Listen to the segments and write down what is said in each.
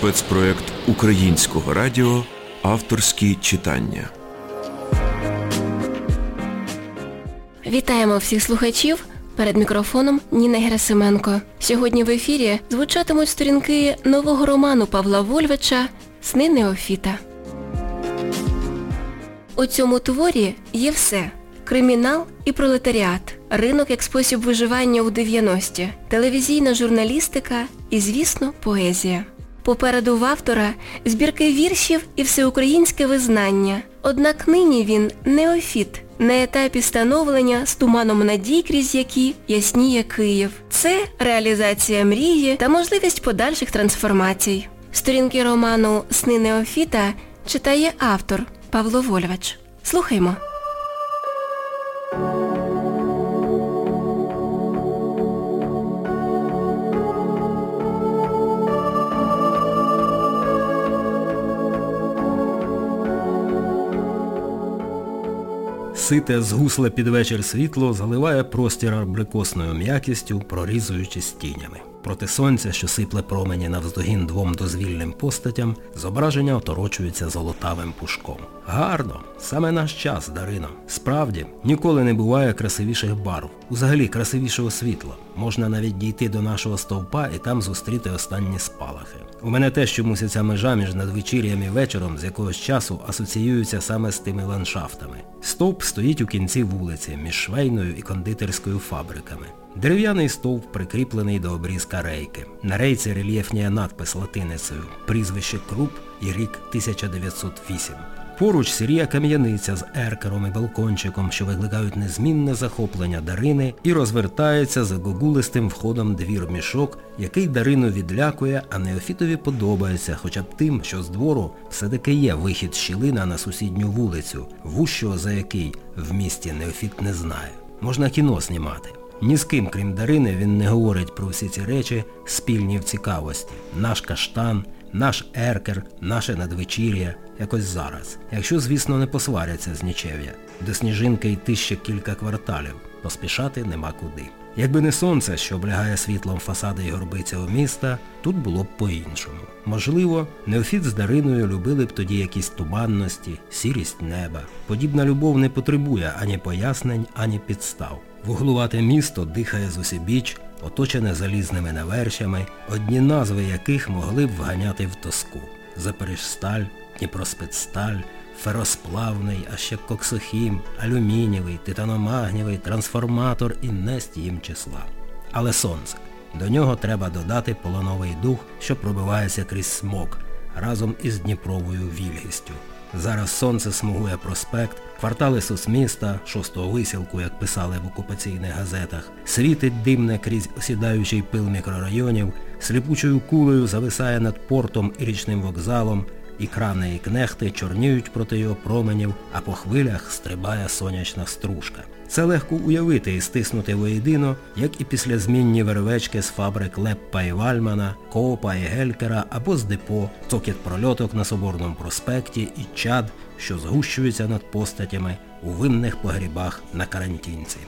спецпроект Українського радіо Авторські читання. Вітаємо всіх слухачів. Перед мікрофоном Ніна Герасименко. Сьогодні в ефірі звучатимуть сторінки нового роману Павла Вольвича Сни Неофіта. У цьому творі є все. Кримінал і пролетаріат, ринок як спосіб виживання у 90-ті, телевізійна журналістика і, звісно, поезія. Попереду в автора збірки віршів і всеукраїнське визнання. Однак нині він неофіт, на етапі становлення з туманом надій, крізь які ясніє Київ. Це реалізація мрії та можливість подальших трансформацій. Сторінки роману Сни Неофіта читає автор Павло Вольвач. Слухаймо. Сите згусле під вечір світло заливає простір абрикосною м'якістю, прорізуючись тінями. Проти сонця, що сипле промені навздогін двом дозвільним постатям, зображення оторочується золотавим пушком. Гарно, саме наш час, Дарино. Справді, ніколи не буває красивіших барв, взагалі красивішого світла. Можна навіть дійти до нашого стовпа і там зустріти останні спалахи. У мене теж чомусь ця межа між надвечір'ям і вечором з якогось часу асоціюється саме з тими ландшафтами. Стовп стоїть у кінці вулиці між швейною і кондитерською фабриками. Дерев'яний стовп прикріплений до обрізка рейки. На рейці рельєфніє надпис латиницею Прізвище Круп і рік 1908. Поруч сірія кам'яниця з еркером і балкончиком, що викликають незмінне захоплення Дарини, і розвертається за гогулистим входом двір мішок, який Дарину відлякує, а Неофітові подобається, хоча б тим, що з двору все-таки є вихід щілина на сусідню вулицю, вущого за який в місті Неофіт не знає. Можна кіно знімати. Ні з ким, крім Дарини, він не говорить про всі ці речі, спільні в цікавості. Наш каштан, наш еркер, наше надвечір'я, якось зараз. Якщо, звісно, не посваряться з нічев'я. До сніжинки йти ще кілька кварталів. Поспішати нема куди. Якби не сонце, що облягає світлом фасади і горби цього міста, тут було б по-іншому. Можливо, Неофіт з Дариною любили б тоді якісь туманності, сірість неба. Подібна любов не потребує ані пояснень, ані підстав. Вуглувате місто дихає з усібіч, оточене залізними навершями, одні назви яких могли б вганяти в тоску. Запоріжсталь, Дніпроспецсталь, феросплавний, а ще коксохім, алюмінієвий, титаномагнівий, трансформатор і несть їм числа. Але сонце. До нього треба додати полоновий дух, що пробивається крізь смок, разом із Дніпровою вільгістю. Зараз сонце смугує проспект, квартали соцміста, шостого висілку, як писали в окупаційних газетах, світить димне крізь осідаючий пил мікрорайонів, сліпучою кулею зависає над портом і річним вокзалом, і крани і кнехти чорніють проти його променів, а по хвилях стрибає сонячна стружка. Це легко уявити і стиснути воєдино, як і післязмінні вервечки з фабрик Леппа і Вальмана, Коопа і Гелькера або з депо, цокіт прольоток на Соборному проспекті і чад, що згущуються над постатями у винних погрібах на карантинці.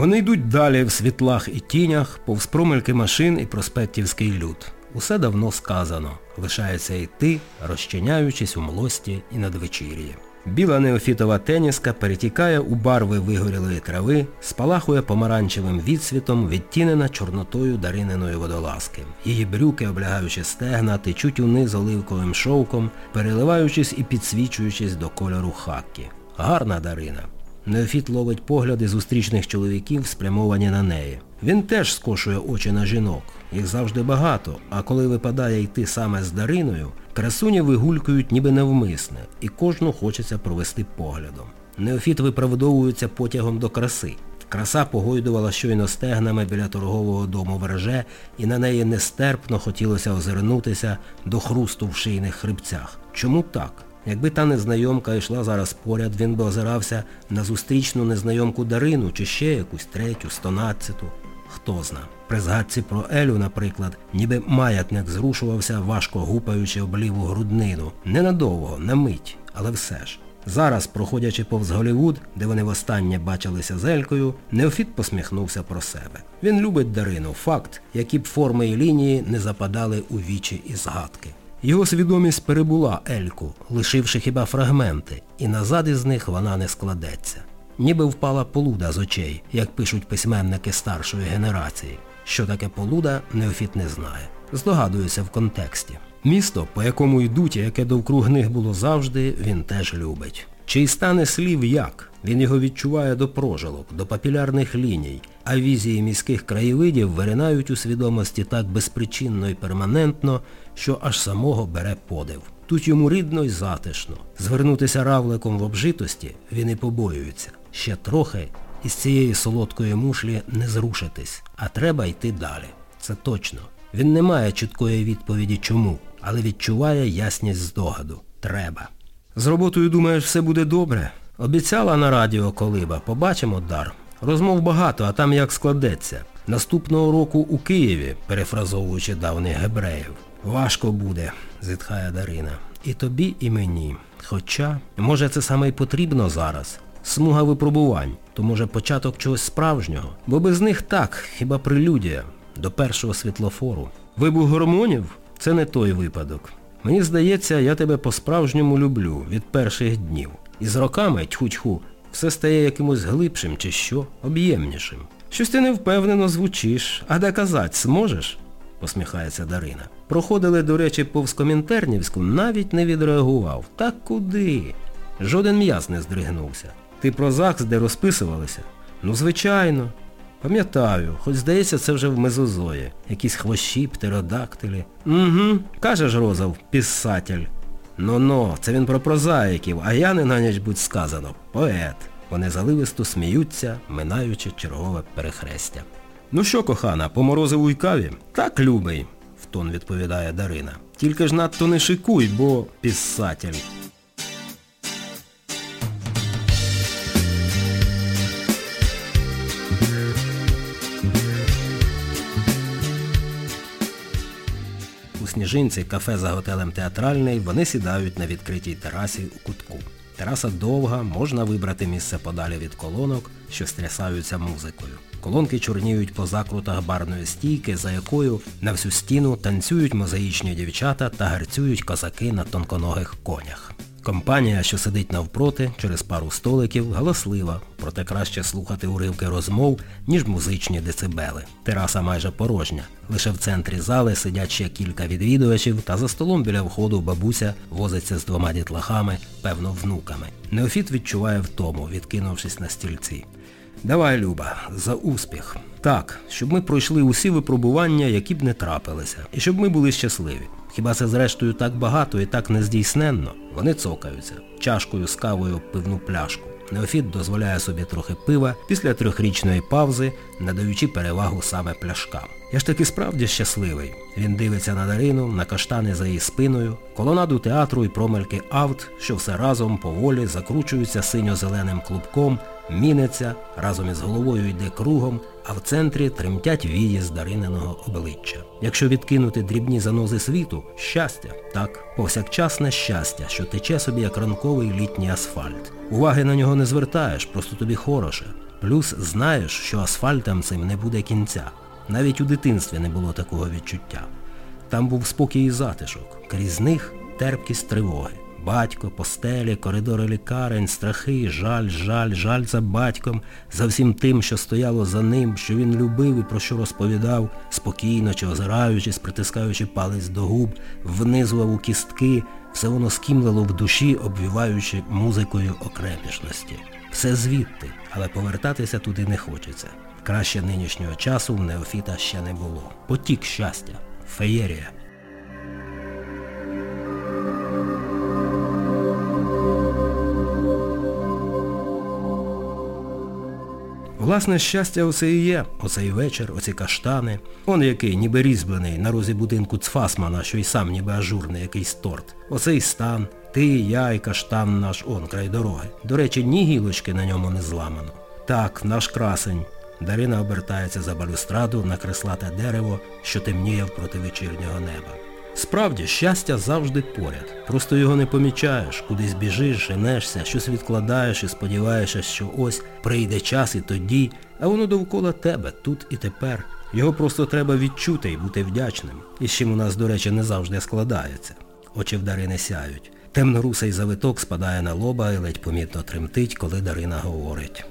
Вони йдуть далі в світлах і тінях, повз промельки машин і проспектівський люд. Усе давно сказано. Лишається йти, розчиняючись у млості і надвечір'ї. Біла неофітова теніска перетікає у барви вигорілої трави, спалахує помаранчевим відсвітом, відтінена чорнотою дариненої водолазки. Її брюки, облягаючи стегна, течуть униз оливковим шовком, переливаючись і підсвічуючись до кольору хаккі. Гарна Дарина. Неофіт ловить погляди зустрічних чоловіків, спрямовані на неї. Він теж скошує очі на жінок. Їх завжди багато, а коли випадає йти саме з Дариною, красуні вигулькують ніби навмисне, і кожну хочеться провести поглядом. Неофіт виправдовується потягом до краси. Краса погойдувала щойно стегнами біля торгового дому верже, і на неї нестерпно хотілося озирнутися до хрусту в шийних хребцях. Чому так? Якби та незнайомка йшла зараз поряд, він би озирався на зустрічну незнайомку Дарину чи ще якусь третю, стонадцяту. Хто зна. При згадці про Елю, наприклад, ніби маятник зрушувався, важко гупаючи об ліву груднину. Ненадовго, на мить, але все ж. Зараз, проходячи повз Голівуд, де вони востаннє бачилися з Елькою, Неофіт посміхнувся про себе. Він любить Дарину, факт, які б форми і лінії не западали у вічі і згадки. Його свідомість перебула Ельку, лишивши хіба фрагменти, і назад із них вона не складеться. Ніби впала полуда з очей, як пишуть письменники старшої генерації. Що таке полуда, Неофіт не знає. Здогадується в контексті. Місто, по якому йдуть, і яке довкруг них було завжди, він теж любить. Чи й стане слів як? Він його відчуває до прожилок, до папілярних ліній, а візії міських краєвидів виринають у свідомості так безпричинно і перманентно, що аж самого бере подив. Тут йому рідно й затишно. Звернутися равликом в обжитості він і побоюється. Ще трохи із цієї солодкої мушлі не зрушитись, а треба йти далі. Це точно. Він не має чіткої відповіді чому, але відчуває ясність здогаду. Треба. З роботою, думаєш, все буде добре? Обіцяла на радіо колиба, побачимо дар. Розмов багато, а там як складеться. Наступного року у Києві, перефразовуючи давних гебреїв. Важко буде, зітхає Дарина. І тобі, і мені. Хоча, може це саме й потрібно зараз. Смуга випробувань, то може початок чогось справжнього. Бо без них так, хіба прелюдія, до першого світлофору. Вибух гормонів це не той випадок. Мені здається, я тебе по-справжньому люблю від перших днів. І з роками, тьху-тьху, все стає якимось глибшим чи що, об'ємнішим. Щось ти невпевнено звучиш, а доказати зможеш? посміхається Дарина. Проходили, до речі, повз Комінтернівську, навіть не відреагував. Та куди? Жоден м'яз не здригнувся. Ти про ЗАГС, де розписувалися? Ну, звичайно. Пам'ятаю, хоч здається, це вже в мезозої. Якісь хвощі, птеродактилі. Угу, кажеш, Розов, писатель. Ну-но, це він про прозаїків, а я не на ніч будь сказано. Поет. Вони заливисто сміються, минаючи чергове перехрестя. Ну що, кохана, по у каві? Так, любий, в тон відповідає Дарина. Тільки ж надто не шикуй, бо писатель. Сніжинці кафе за готелем театральний вони сідають на відкритій терасі у кутку. Тераса довга, можна вибрати місце подалі від колонок, що стрясаються музикою. Колонки чорніють по закрутах барної стійки, за якою на всю стіну танцюють мозаїчні дівчата та гарцюють козаки на тонконогих конях. Компанія, що сидить навпроти, через пару столиків, галаслива, проте краще слухати уривки розмов, ніж музичні децибели. Тераса майже порожня. Лише в центрі зали сидять ще кілька відвідувачів, та за столом біля входу бабуся возиться з двома дітлахами, певно, внуками. Неофіт відчуває втому, відкинувшись на стільці. Давай, Люба, за успіх. Так, щоб ми пройшли усі випробування, які б не трапилися, і щоб ми були щасливі. Хіба це зрештою так багато і так нездійсненно? Вони цокаються. Чашкою з кавою пивну пляшку. Неофіт дозволяє собі трохи пива після трьохрічної паузи, надаючи перевагу саме пляшкам. Я ж таки справді щасливий. Він дивиться на Дарину, на каштани за її спиною, колонаду театру і промельки авт, що все разом поволі закручуються синьо-зеленим клубком, міниться, разом із головою йде кругом, а в центрі тремтять вії з Дарининого обличчя. Якщо відкинути дрібні занози світу, щастя, так, повсякчасне щастя, що тече собі як ранковий літній асфальт. Уваги на нього не звертаєш, просто тобі хороше. Плюс знаєш, що асфальтам цим не буде кінця. Навіть у дитинстві не було такого відчуття. Там був спокій і затишок, крізь них терпкість тривоги. Батько, постелі, коридори лікарень, страхи, жаль, жаль, жаль за батьком, за всім тим, що стояло за ним, що він любив і про що розповідав, спокійно чи озираючись, притискаючи палець до губ, внизував у кістки, все воно скімлило в душі, обвіваючи музикою окремішності. Все звідти, але повертатися туди не хочеться. Краще нинішнього часу в Неофіта ще не було. Потік щастя. Феєрія. Власне, щастя оце і є, оцей вечір, оці каштани. Он який, ніби різьблений, на розі будинку Цфасмана, що й сам ніби ажурний якийсь торт. Оцей стан, ти, я і каштан наш он край дороги. До речі, ні гілочки на ньому не зламано. Так, наш красень. Дарина обертається за балюстраду на креслате дерево, що темніє впроти вечірнього неба. Справді, щастя завжди поряд. Просто його не помічаєш, кудись біжиш, женешся, щось відкладаєш і сподіваєшся, що ось прийде час і тоді, а воно довкола тебе, тут і тепер. Його просто треба відчути і бути вдячним. І з чим у нас, до речі, не завжди складається. Очі в Дарини сяють. Темнорусий завиток спадає на лоба і ледь помітно тремтить, коли Дарина говорить.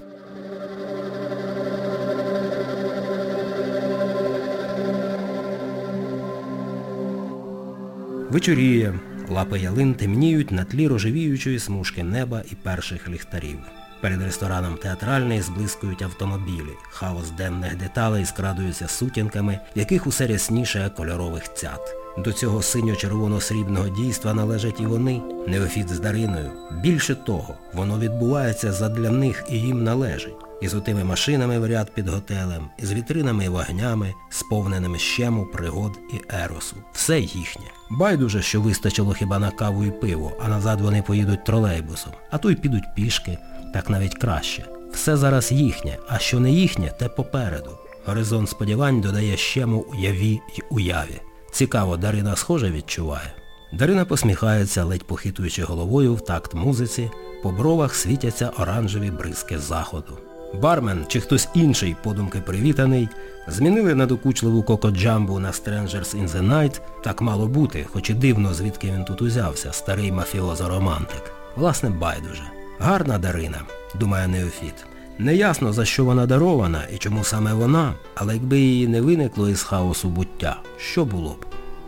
Вечоріє, лапи ялин темніють на тлі рожевіючої смужки неба і перших ліхтарів. Перед рестораном театральний зблискують автомобілі. Хаос денних деталей скрадується сутінками, яких усе рясніше кольорових цят. До цього синьо-червоно-срібного дійства належать і вони, Неофіт з Дариною. Більше того, воно відбувається задля них і їм належить. Із отими машинами в ряд під готелем, із вітринами і вогнями, сповненими щему, пригод і еросу. Все їхнє. Байдуже, що вистачило хіба на каву і пиво, а назад вони поїдуть тролейбусом, а то й підуть пішки, так навіть краще. Все зараз їхнє, а що не їхнє, те попереду. Горизонт сподівань додає щему уяві й уяві. Цікаво, Дарина схоже відчуває. Дарина посміхається, ледь похитуючи головою в такт музиці, по бровах світяться оранжеві бризки заходу. Бармен чи хтось інший, подумки привітаний, змінили надокучливу коко-джамбу на Strangers in the Night, так мало бути, хоч і дивно, звідки він тут узявся, старий мафіозо-романтик. Власне, байдуже. Гарна Дарина, думає Неофіт. Неясно, за що вона дарована і чому саме вона, але якби її не виникло із хаосу буття, що було б?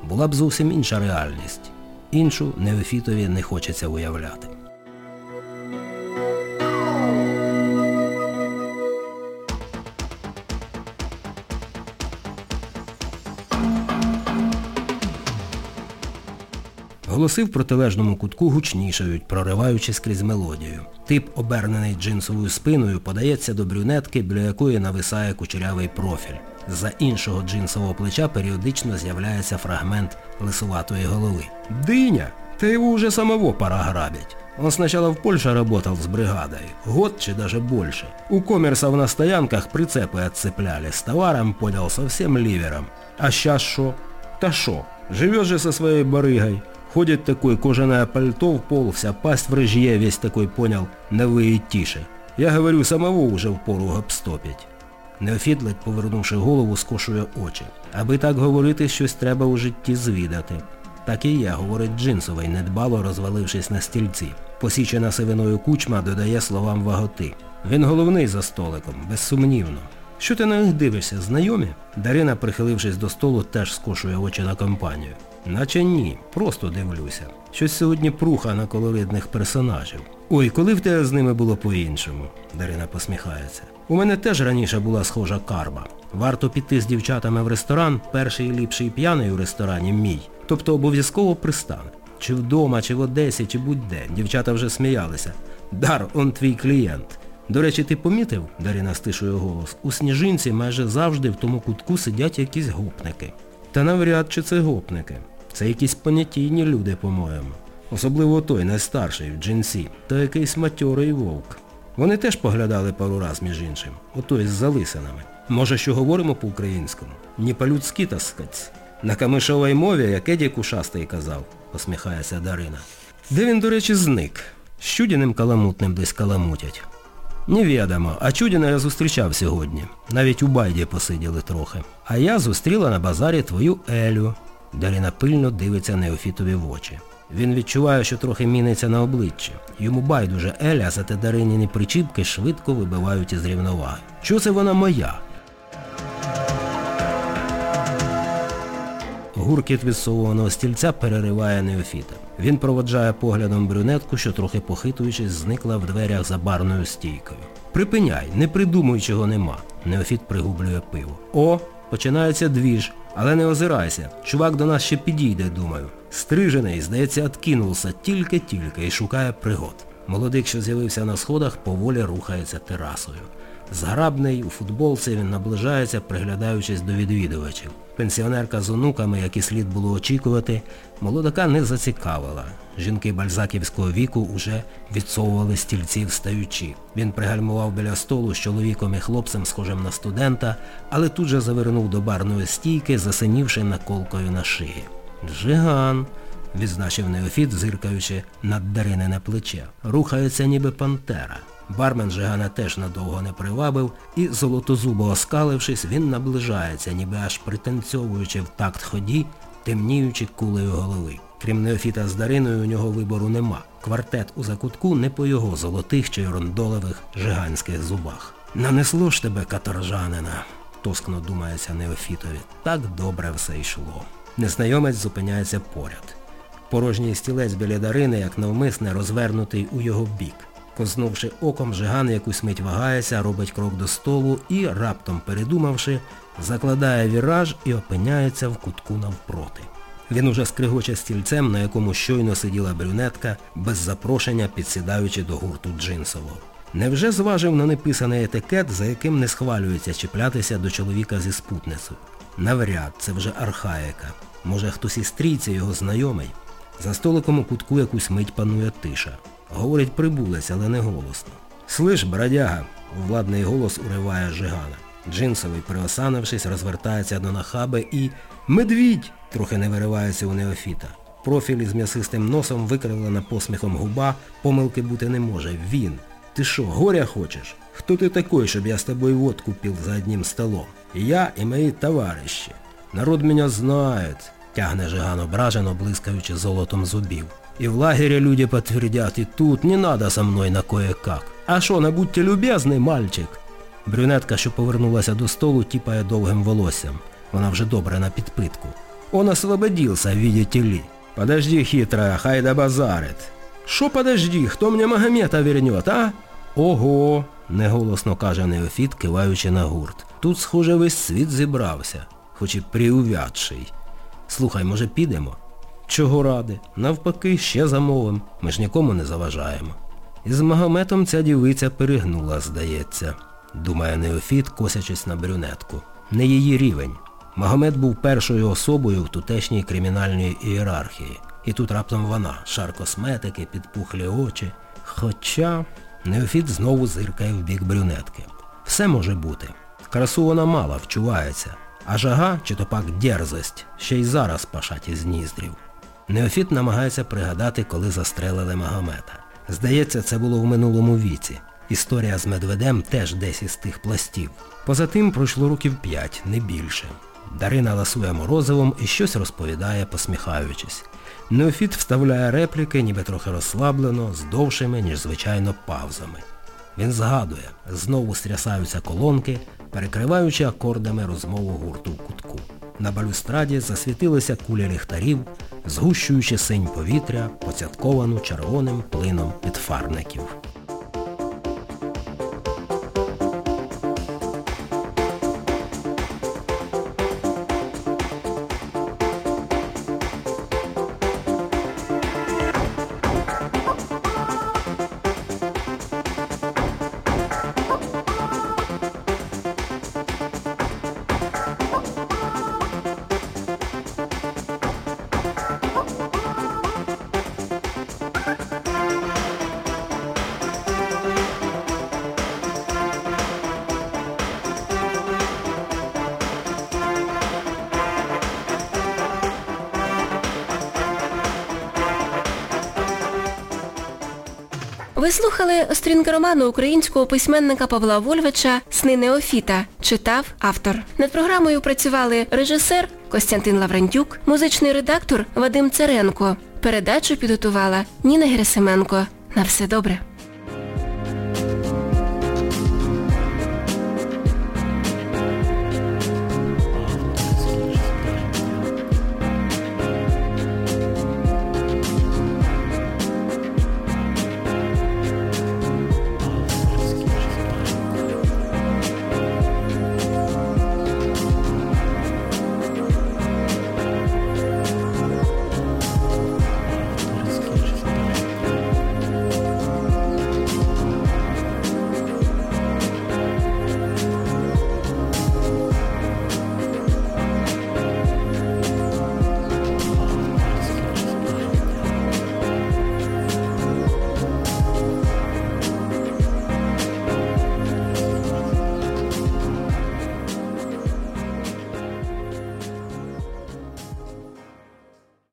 Була б зовсім інша реальність. Іншу Неофітові не хочеться уявляти. Голоси в протилежному кутку гучнішають, прориваючись крізь мелодію. Тип, обернений джинсовою спиною, подається до брюнетки, біля якої нависає кучерявий профіль. За іншого джинсового плеча періодично з'являється фрагмент лисуватої голови. Диня! Та его уже самого пора грабить. Он сначала в Польше работал с бригадой, год чи даже больше. У коммерсов на стоянках прицепы отцепляли, с товаром понял совсем ливером. А сейчас шо? Та шо? Живешь же со своей барыгой. Ходит такой, кожаное пальто в пол, вся пасть в рыжье, весь такой, понял, вы тише. Я говорю, самого уже впору гопстопить. Неофіт, ледь повернувши голову, скошує очі. Аби так говорити, щось треба у житті звідати. Так і є, говорить Джинсовий, недбало розвалившись на стільці. Посічена сивиною кучма додає словам ваготи. Він головний за столиком, безсумнівно. Що ти на них дивишся, знайомі? Дарина, прихилившись до столу, теж скошує очі на компанію. Наче ні, просто дивлюся. Щось сьогодні пруха на колоритних персонажів. Ой, коли в тебе з ними було по-іншому? Дарина посміхається. У мене теж раніше була схожа карма. Варто піти з дівчатами в ресторан, перший ліпший п'яний у ресторані мій. Тобто обов'язково пристане. Чи вдома, чи в Одесі, чи будь-де. Дівчата вже сміялися. Дар, он твій клієнт. До речі, ти помітив, Дарина стишує голос, у сніжинці майже завжди в тому кутку сидять якісь гопники. Та навряд чи це гопники. Це якісь понятійні люди, по-моєму. Особливо той найстарший в джинсі, та якийсь матьорий вовк. Вони теж поглядали пару раз, між іншим, отой з залисинами. Може, що говоримо по-українському? Не по-людськи, так скать. На камишовій мові, як Еді Кушастий казав, посміхається Дарина. Де він, до речі, зник? З Чудіним каламутним десь каламутять. Невідомо, а Чудіна я зустрічав сьогодні. Навіть у байді посиділи трохи. А я зустріла на базарі твою Елю. Дарина пильно дивиться Неофітові в очі. Він відчуває, що трохи міниться на обличчі. Йому байдуже Еля, зате Дариніні причіпки швидко вибивають із рівноваги. Чого це вона моя? Гуркіт відсовуваного стільця перериває Неофіта. Він проводжає поглядом брюнетку, що трохи похитуючись, зникла в дверях за барною стійкою. Припиняй, не придумуй, чого нема. Неофіт пригублює пиво. О, починається двіж. Але не озирайся. Чувак до нас ще підійде, думаю. Стрижений, здається, откинулся тільки-тільки і шукає пригод. Молодик, що з'явився на сходах, поволі рухається терасою. Зграбний, у футболці він наближається, приглядаючись до відвідувачів. Пенсіонерка з онуками, як і слід було очікувати, молодака не зацікавила. Жінки бальзаківського віку уже відсовували стільці встаючи. Він пригальмував біля столу з чоловіком і хлопцем, схожим на студента, але тут же завернув до барної стійки, засинівши наколкою на шиї. Жиган, відзначив Неофіт, зиркаючи над Даринине плече. Рухається ніби пантера. Бармен Жигана теж надовго не привабив, і, золотозубо оскалившись, він наближається, ніби аж пританцьовуючи в такт ході, темніючи кулею голови. Крім Неофіта з Дариною, у нього вибору нема. Квартет у закутку не по його золотих чи рондолевих жиганських зубах. Нанесло ж тебе, каторжанина, тоскно думається Неофітові. Так добре все йшло. Незнайомець зупиняється поряд. Порожній стілець біля Дарини, як навмисне, розвернутий у його бік. Ковзнувши оком, Жиган якусь мить вагається, робить крок до столу і, раптом передумавши, закладає віраж і опиняється в кутку навпроти. Він уже скригоче стільцем, на якому щойно сиділа брюнетка, без запрошення підсідаючи до гурту джинсового. Невже зважив на неписаний етикет, за яким не схвалюється чіплятися до чоловіка зі спутницею? Навряд, це вже архаїка. Може хтось із трійці його знайомий? За столиком у кутку якусь мить панує тиша. Говорить прибулець, але не голосно. Слиш, бродяга, владний голос уриває Жигана. Джинсовий, приосанившись, розвертається до нахаби і... Медвідь! трохи не виривається у Неофіта. Профіль із м'ясистим носом викривлена посміхом губа, помилки бути не може. Він. Ти що, горя хочеш? Хто ти такой, щоб я з тобою водку пил за одним столом? Я і мої товариші. Народ мене знает, тягне Жиган ображено, блискаючи золотом зубів. И в лагере люди подтвердят, и тут не надо со мной на кое-как. А що, не будьте любезний, мальчик? Брюнетка, що повернулася до столу, тіпає довгим волоссям. Вона вже добре на підпитку. Он освободился, видите ли. Подожди, хитрая, хай да базарит. Що подожди, хто мені Магомета вернет, а? Ого, неголосно каже Неофіт, киваючи на гурт. Тут, схоже, весь світ зібрався, хоч і приувядший. Слухай, може підемо? Чого ради? Навпаки, ще замовим. Ми ж нікому не заважаємо. Із Магометом ця дівиця перегнула, здається, думає Неофіт, косячись на брюнетку. Не її рівень. Магомед був першою особою в тутешній кримінальній ієрархії. І тут раптом вона, шар косметики, підпухлі очі. Хоча Неофіт знову зиркає в бік брюнетки. Все може бути. Красу вона мала, вчувається. А жага, чи то пак дерзость, ще й зараз пашать із ніздрів. Неофіт намагається пригадати, коли застрелили Магомета. Здається, це було в минулому віці. Історія з Медведем теж десь із тих пластів. Поза тим пройшло років п'ять, не більше. Дарина ласує морозивом і щось розповідає, посміхаючись. Неофіт вставляє репліки, ніби трохи розслаблено, з довшими, ніж звичайно, павзами. Він згадує, знову стрясаються колонки, перекриваючи акордами розмову гурту в кутку. На балюстраді засвітилися кулі ліхтарів, згущуючи синь повітря, поцятковану червоним плином підфарників. Ви слухали сторінки роману українського письменника Павла Вольвича «Сни Неофіта». Читав автор. Над програмою працювали режисер Костянтин Лаврентюк, музичний редактор Вадим Царенко. Передачу підготувала Ніна Герасименко. На все добре.